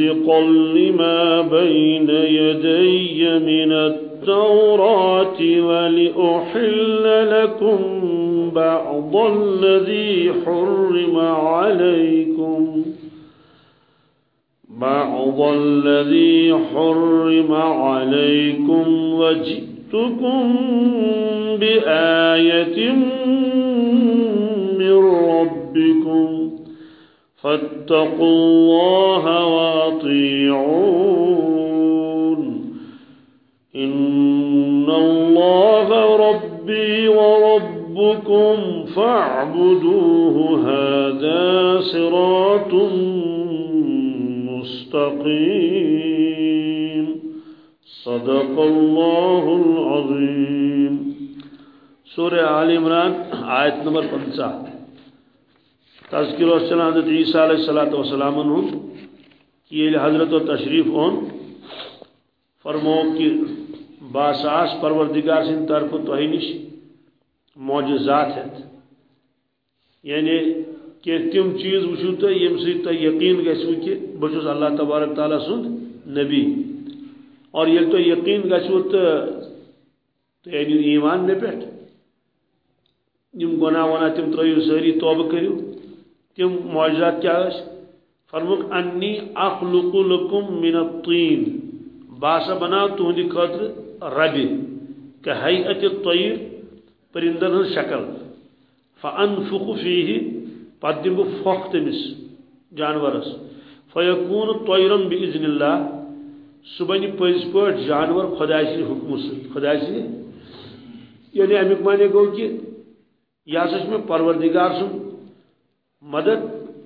ومصدقا لما بين يدي من التوراة ولأحل لكم بعض الذي حرم عليكم. بعض الذي حرم عليكم وجئتكم بآية من ربكم. فاتقوا الله وأطيعون. إن الله ربي وربكم فاعبدوه هذا صراط مستقيم. صدق الله العظيم. سورة آل عمران آية نمبر 50 تذکر اس حضرت عیسیٰ علیہ الصلوۃ والسلام ہن کہ یہ حضرت و تشریف اون۔ فرمو کہ باساس پروردگار سن طرف تو نش معجزات ہیں۔ یعنی کہ تم چیز وچھو تو یم سی تو یقین گژھو کہ بچوس اللہ تبارک تعالی سند نبی۔ اور یہ تو یقین گژھو تو یعنی ایمان مے پٹھ یم گناہ ونا تم ترایو ساری توبہ کریو۔ تم معجزات کیا فرمک انی اخلق لکم من الطین. باسا بنا تہندی خاطر ربی کہ حیعت الطیر پرندن ہن شکل۔ فانفق فیہ پتہ دم بہ پھۄکھ تٔمِس جانورس فیکون طیرن باذن اللہ سُہ بنہِ پٔزۍ پٲٹھۍ جانور خۄداے سٕنٛدِ حُکمہٕ سۭتۍ خۄداے سٕنٛدِ یعنی امیُک معنی گوٚو کہِ یہِ ہسا چھُ مےٚ پروردگار سُنٛد مدد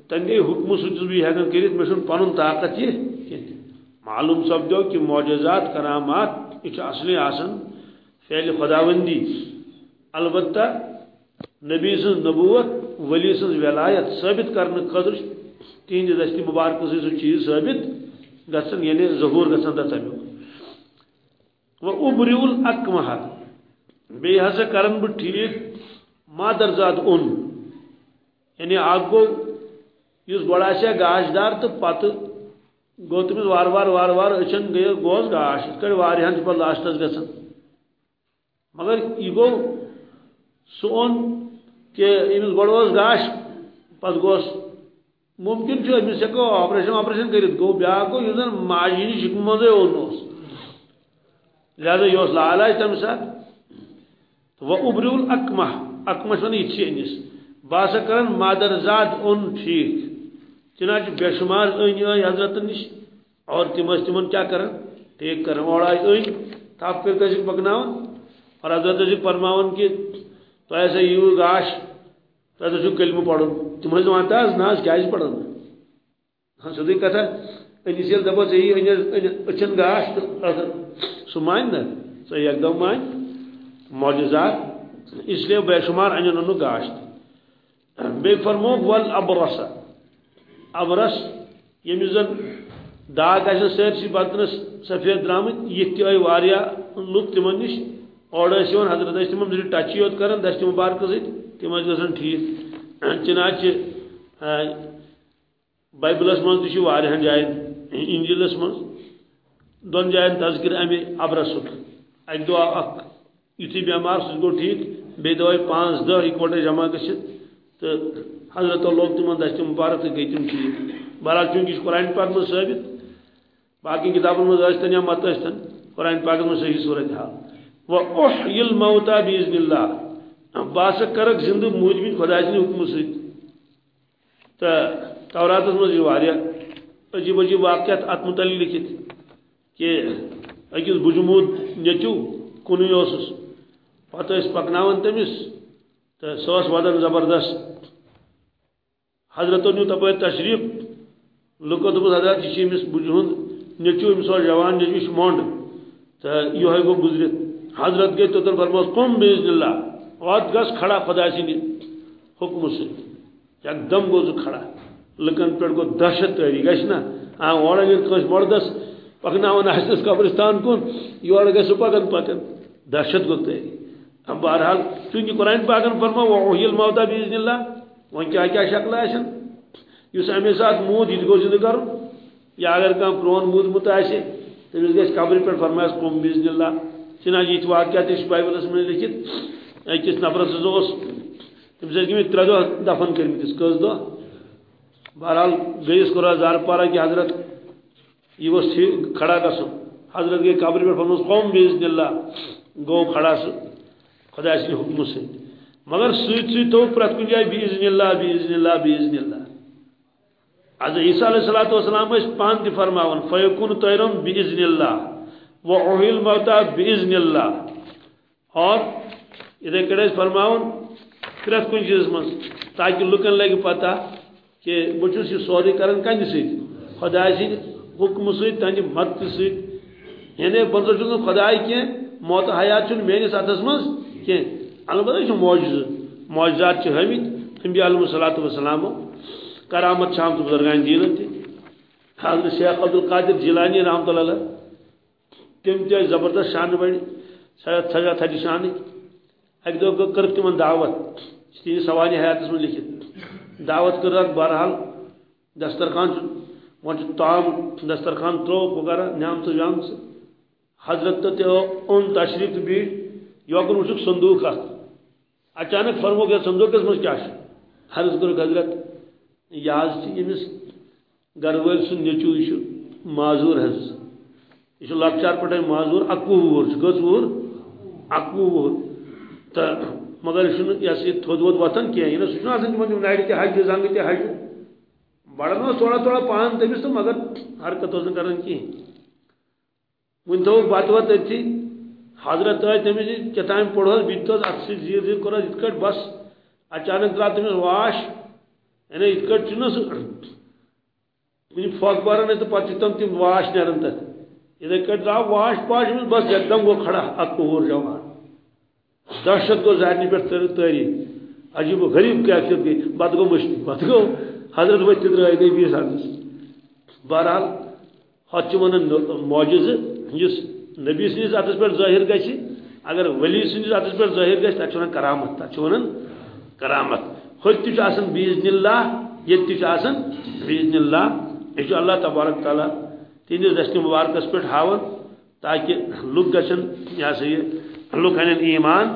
تنگے حکم سچ بھی ہیکن کرت پن طاقت یہ معلوم سپدو کہ معجزات، کرامات اچھا یہ اصلی آسن، فعل خداوندی، البتہ نبی سن نبوت، ولی سن ولایت ثابت کرنے خاطر تہند دستی مبارک سے سو چیز ثابت گھن یعنی ظہور گھن تتھ امیک و ابریو الاکمہ بیٚیہِ ہسا کرن بہٕ ٹھیٖک مادرزاد اوٚن یعنی اکھ گو اس گوڑا سے گاش دار تو پتہ گو تمس وار وار وار وار اچھن گئی گوس گاش، اس کڑ واریاہن پتہ لاسٹس گژھن مگر یہ گو سون کہ امس گوڑ گاش پتہ گوس ممکن چھُ أمِس ہٮ۪کو آپریشن آپریشن کٔرِتھ گوٚو بیٛاکھ گوٚو یُس زن ماجہِ ہِنٛدِ شِکمہٕ منٛزٕے اوٚن لہذا یہِ اوس لالاج تمہِ ساتہٕ وۄنۍ اُبریوٗل اکمہ۔ اکمہ چھِ ونان یہِ تہِ باسا کرن مادر زاد اون ٹھیک۔ چنانچہ بے شمار این آئی حضرت نش۔ اور تم تمن کیا کرن؟ ٹھیک کرن۔ اور آئی این تھاپ کر کے پکناون اور حضرت جی فرماون کہ تو ایسا یو گاش۔ تو ایسا کلمہ پڑھن تم حضرت وانتا ہے، ناز کیا جی پڑھن؟ ہاں سدی کتا انیسیل دبو سے ہی اچھن گاش۔ سو مائن نا۔ سو یک دو مائن۔ معجزات۔ اس لیے بے شمار انجن گاش۔ تھی بی فرموک ول ابرس. ابرس یمس زن داغ آسن سرسی بدنس سفید درامت یہ تہ آئی واریا لوک تمن نش اور حضرت اس تمن ذریعہ ٹچ یوت کران دست مبارک سۭتۍ تم گژھان ٹھیک. چنانچہ بائبلس من تہ واریاہن جائن انجیلس من. دون جائن تذکر امہ ابرسک. اک دۄہ اکھ یتھُے بٮ۪مار سُہ گوٚو ٹھیک بیٚیہِ دۄہ پانٛژھ دہ اکوٹے جمع گٔژھِتھ تو حضرت لوگ تم دست مبارک گئی تم ٹھیک بہرحال چونکہ قرآن پاک میں ثابت، باقی کتابوں میں اشتن یا مت اشتن قرآن پاک میں صحیح صورت حال وہ احی الموتا باذن اللہ باس کرک زندہ موجبین خدا سن حکم ست تو تورات میں یہ عجیب عجیب واقعات ات متعلق لکھت کہ اکس بجمود نیچو کنوی پتہ اس پکناون تمس تو سوس ودن زبردست۔ حضرت نیو تپر تشریف۔ لکو دس حضرت یہ امس بج ہند نیچو امس جوان نیچو مونڈ۔ تو یہ گو گزرت حضرت گئی توتن فرموس قم بزن اللہ۔ وات گس کھڑا خدا سند حکم سے۔ یک دم گو کھڑا۔ لکن پہ گو دہشت تاری گھس نا؟ ہاں اور کس مردس۔ پکناون آسس قبرستان کن۔ یور گھس پکن پکن دہشت گو تاری بہرحال چونکہ قرآن پاکن فرما وہ اوہیل موتا بیزن اللہ وہاں کیا کیا شکل آشن اس امی ساتھ موت یہ گو زندہ کرو یا اگر کم پرون مود مت آسے تمس گھس قبر پہ فرمائس قوم بیزن اللہ چنانچہ یہ واقعہ تہ بائبلس میں لکھت۔ اکس نفرس تمس گمت ترے دہ دفن کرمتس کس دہ بہرحال گیس کورا زار پارا کہ حضرت یہ وہ کھڑا گھن حضرت گئی قبر پہ فرمس قوم بیزن اللہ گو کھڑا سہ خدا سن حکم سے مگر سوت سوت تو پرت کن جائے بیزن اللہ بیزن اللہ بیزن اللہ. از عیسیٰ علیہ الصلوۃ والسلام اس پان تہ فرماون، فیکون طیرم باذن اللہ، و اوہل موتا باذن اللہ. اور ادھر کڑے فرماون، پرت کن چیز من تاکہ لکن لگی پتہ کہ بچس یہ سوری کرن کن سۭتۍ خدا سٕنٛدِ حکم سۭتۍ تہنٛدِ مدتہٕ سۭتۍ یعنی بنٛدر چھُنہٕ خداے کینٛہہ موت حیات چھُنہٕ میٲنِس اتھس منٛز کینٛہہ البتہ یہ معجزہ معجزات چھ ہمت انبیاء علیہ الصلوۃ والسلام کرامت شام تو بزرگان دین تھی حضرت شیخ عبد القادر جیلانی رحمۃ اللہ علیہ تم تہ زبردست شان بڑی سید سجا تھدی شان اک دو کر تمن دعوت. تین سوانی حیاتس میں لکھت دعوت کر بہرحال دسترخوان ون تام دسترخوان تروک وغیرہ نعمت ویامت حضرت تو اون تشریف تو بیٹھ یوکن وچک صندوق ات اچانک فرمو کہ صندوق مز کیا حرض کر حضرت یہ یمس گھر ول سن نیچو یہ معذور حض یہ لکچار پہ معذور اکوہ وور کس وور اکوہ وور۔ تو مگر یہ سا تھود وود وتان کی سہ تم نر تہ حج، زنگ تہ حج۔ بڑھن تھوڑا تھوڑا پان تمس تو مگر حرکت کران کہین ون تھوک بت وت اتھی حضرت آئے تمس جی کتام پوڑ بیت ات سی زیر زیر کور ات بس اچانک درا تمس واش یعنی ات کٹ چھ سہ کن پھک بران تو پتہ تم تم واش نیران تک اتھے کٹ درا واش پاش بس ایک دم گو کھڑا اک پور جوان دہشت گو زہرنی پہ تاری عجیب و غریب کیا گئی بت گو مشتی بت گو حضرت ورت درائے گئی بیس حدس بہرحال ہتھ ونان معجز اس نبی سندس اتس پہ ظاہر گژھِ اگر ولی سندس اتس پہ ظاہر گژھِ تتھ ونان کرامت تتھ ونان کرامت۔ ہوت تہ بیزن اللہ، یت تہ آسان بیزن اللہ۔ یہ اللہ تبارک تعالیٰ تہندس دست مبارکس پہ ہاون تاکہ لوگ گھن یہ سا یہ لوگ ان ایمان،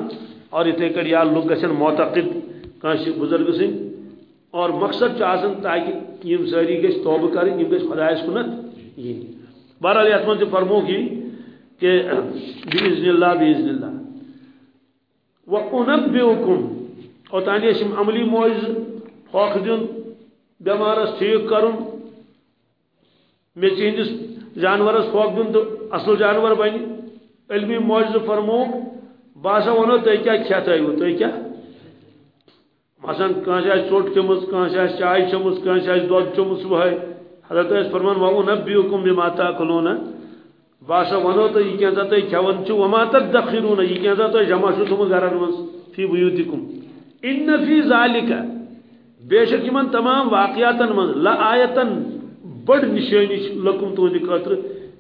اور اتھے کٹ یا لوگ گھن معتقد کنس بزرگ سن اور مقصد تاکہ یم ساری گھ توبہ کریں، یم گھ خدایس کنت یہ بہرحال یت من فرمو کی کہ بیزن اللہ بیزن اللہ۔ وَأُنَبِّئُكُمْ اوتانی اشم عملی معز خوخ دن بیمارس ٹھیک کرن میں چہندس جانورس خوخ دن تو اصل جانور بن علمی معز فرمو، باسا ونو تھی کیا کھیت آئیو تھی کیا؟ مثلا کانس آس ژوٹ چمز کانس آس چائے چمز کانس آس دود چمز صبح حضرت اس فرمان، وَأُنَبِّئُكُمْ نبیکم بما تاکلون باسا ونو تو یہ کیا تھی کھون چھ وما تدخرون، یہ کیا تھی جمع چھو تم گھرن من فی بیوتکم۔ ان فی ذالک، بے شک یمن تمام واقعاتن من، لا آیتن بڑ نشانی لکم تو دی خاطر۔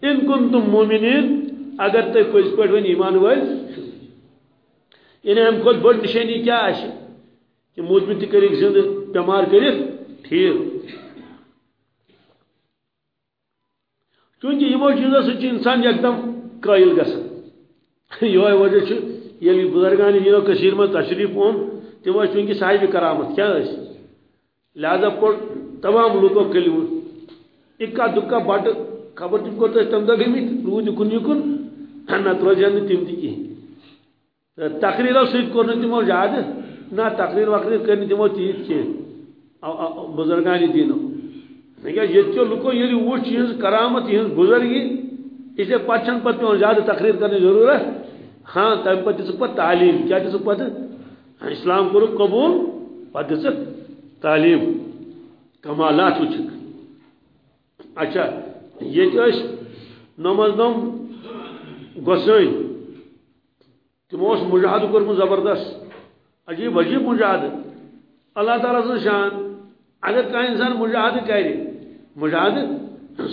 ان کنتم مومنین، اگر تے کوئی پٹ ون ایمان ول ان یعنی ہم کو بڑ نشانی کیا ہے؟ کہ موجمت کری زند بیمار کری ٹھیک۔ چونکہ یمو چیزو سی انسان ایک دم قائل گھن یہ وجہ یل بزرگان دینو من تشریف اون تم چونکہ صاحب کرامت کیا لہذا پور تمام لوکو کلو اکا دکا بٹ خبر تم کوت تم دہ گمت رود یکن یکن نت روزن تم تہ کہین تقریرو ست کور تمو زیادہ نہ تقریر وقریر کر تمو تیت کی بزرگان دینو یہ لکو یہ وچ یہ کرامت یہ بزرگی اسے پچھن پتہ پیون زیادہ تقریر کرنے ضرورت ہاں تم پتہ دس پتہ تعلیم، کیا دس پتہ؟ ہاں، اسلام کور قبول، پتہ دس تعلیم۔ کمالات وچک اچھا یہ اس نماز نم گسین تمو اس مجاہد کورمت زبردست۔ عجیب عجیب مجاہد۔ اللہ تعالیٰ سن شان۔ اگر کھانا انسان مجاہد کر مجاہد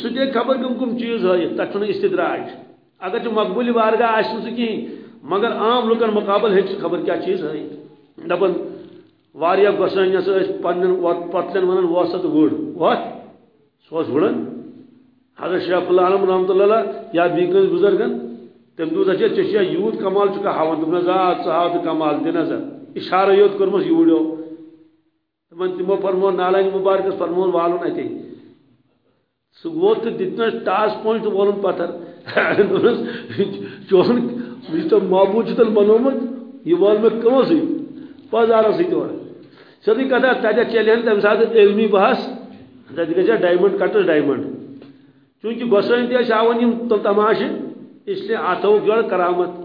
سہ دے خبر کم کم چیز ہائت تک استدراج۔ اگر چھ مقبول بارگاہ آس سہ کہیں مگر عام لکن مقابل ہیچ خبر کیا چیز ہائت دپن واریاہ گسانس پن پتلن ونان وسط وڑ وت سہ وڑن حضرت شیخ اللہ العالم رحمۃ اللہ یا بیس بزرگن تم دود اچھا چشیا یوت کمال چکا ہاون تم نظر ژاو کمال دِ نظر۔ اشارہ یوت کورمس یوڑیو۔ تمن تمو فرمو نالائن مبارکس فرمون والن اتے سہ ووت تو دتنس ٹاس پوائنٹ تو وولن پتھر۔ چون یہ تو محبوب تل بنومت یہ وول میں کمو سی پازارو سی تو۔ سیدھی کتھا تتہ چلے تمہ سات علمی بحث تتہ گژھِ ڈایمنڈ کٹس ڈایمنڈ چونکہ گوسائن تہ آون یم تماشہِ اس لیے آتو جوڑ کرامت۔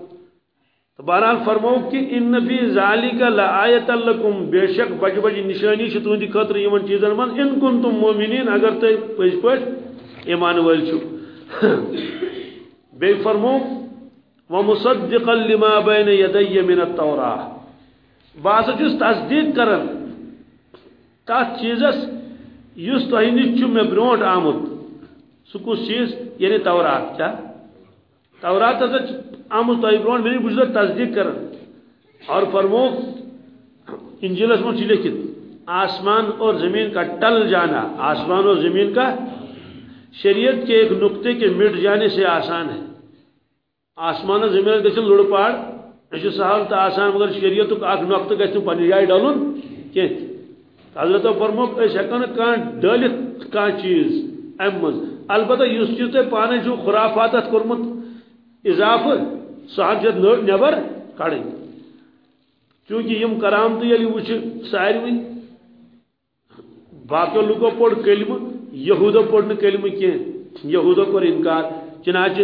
تو بہرحال فرمو کہ ان فی ذالک لآیت لکم، بے شک بج بج نشانی چھ تہندی خاطر یمن چیزن من ان کنتم مومنین، اگر تہ پز پٹ ایمان ول چھو بے فرمو ومصدقا لما بین یدی من التوراہ باس چھس تصدیق کرن تات چیزس یس تہ نش چھ مے برونٹ آمد۔ سکوس چیز یعنی تورات کیا تورات ہسا آمت تہ برو میری بہت تصدیق کر اور فرمو انجلس من لکھت آسمان اور زمین کا ٹل جانا، آسمان اور زمین کا شریعت کے ایک نقطے کے مٹ جانے سے آسان ہے۔ آسمان اور زمین گھن لڑ پاڑ یہ سہل تو آسان، مگر شریعت اخ نقطہ گھن پنہ جائے ڈلن کی حضرت فرمو ہکان کان ڈلت کان چیز ام مز۔ البتہ اس چیز تھی پانے خرافات کورمت اضافہ سہ نبر کڑیں چونکہ یم کرامت یل وچ ساروی باقی لوکو پوڑ کلمہ یہودو پوڑ نہ کلمہ کی یہودو کور انکار۔ چنانچہ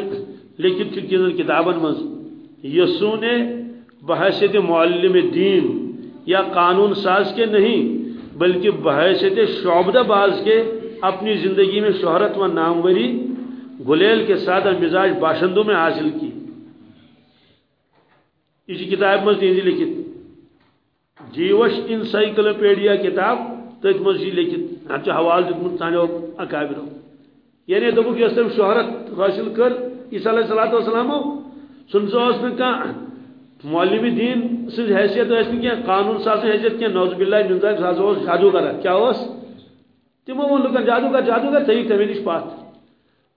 لکھت کن کتابن مز یسو نے بحثیت معلم دین یا قانون ساز کے نہیں، بلکہ بحثیت شعبدہ باز کے اپنی زندگی میں شہرت و ناموری گلیل کے سادہ مزاج باشندوں میں حاصل کی۔ اسی کتاب مز تہذی لکھت۔ جیوش انسائکلوپیڈیا کتاب تھی مز یہ لکھت۔ اتھ حوالہ دیکھ سانو اکابرو یعنی دبک یس تم شہرت حاصل کر، عیسیٰ علیہ السلام وسلام سن سہ کھانا معلم دین سز حیثیت اس یس کی قانون ساز حیثیت کی نوز باللہ من ذلك ساز جادوگر کیا اس؟ تمو ون لکن جادوگر جادوگر، صحیح تمہیں نش پات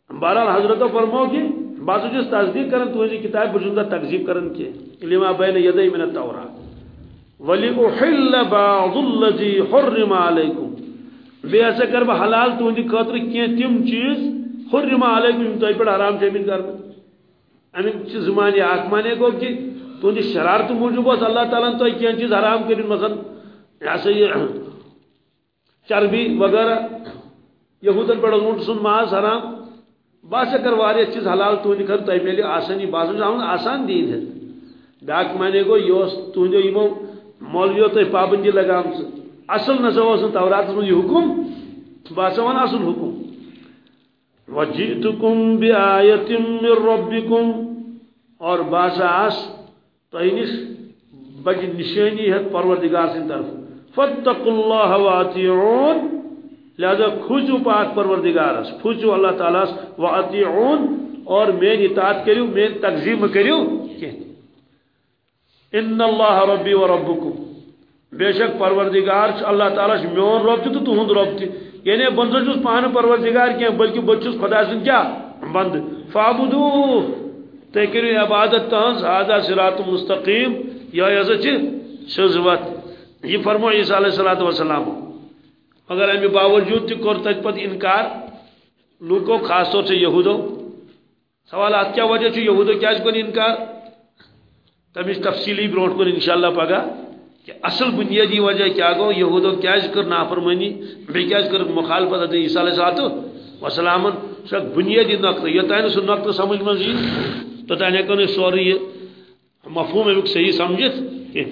بہرحال حضرت فرمو کہ بات جس تصدیق کرن تو کتاب بجندہ تکذیب کرن کے لما بین یدی من التورا ولی احل بعض الذی حرم علیکم۔ بے ایسا کر بہ حلال تو دی خاطر کی تم چیز حرم علیکم تو پر حرام جمین کر امن چیز زمانے آکمانے کو کہ تو دی شرارت موجب اس اللہ تعالی تو کی چیز حرام کرن مثلا ایسا یہ چربی وغیرہ یہودن پر اونٹ سن ماز حرام۔ بس اگر واریہ چیز حلال تہند خر تہ میلے آسانی باسان آمن آسان دین ہے۔ بیاکھ مانے گو یہ تہندو یمو مولویو تہ پابندی لگام اصل نسا اس تورات من یہ حکم باسا ون اصل حکم۔ وجئتکم بآیت من ربکم اور باسا آس تہ نش بج نشانی ہے، پروردگار سن طرف۔ فاتقوا الله واطيعون لہذا کھوچو پاک پروردگارس کھوچو اللہ تعالیٰ و اطیعون اور مین اطاعت کریو مین تقزیم کریو ان اللہ ربی و ربکم بے شک پروردگار اللہ تعالیٰ میون رب تو تہد رب تہ یعنی بن چھس پان پروردگار کی بلکہ بہت چھس خدا سن کیا؟ بند۔ فابدو تہ کرو عبادت تہذ ہاں، آدھا صراط مستقیم۔ یہ ہسا سزوت۔ یہ فرمو عیسیٰ علیہ السلام وسلام مگر امی باوجود تہ کور تت پت انکار لوکو خاص طور سے یہودو سوالات کیا وجہ چھ یہودو کیا کن انکار؟ تمس تفصیلی برونٹ کن انشاءاللہ پگہ کہ اصل بنیادی وجہ کیا گو؟ یہودو کیا کر نافرمانی بی کیا کر مخالفت حضرت عیسیٰ علیہ السلام وسلام سہ بنیادی نقطہ یوتان سہ نقطہ سمجھ من توتان ہیکو سوری مفہوم امیک صحیح سمجھت کہ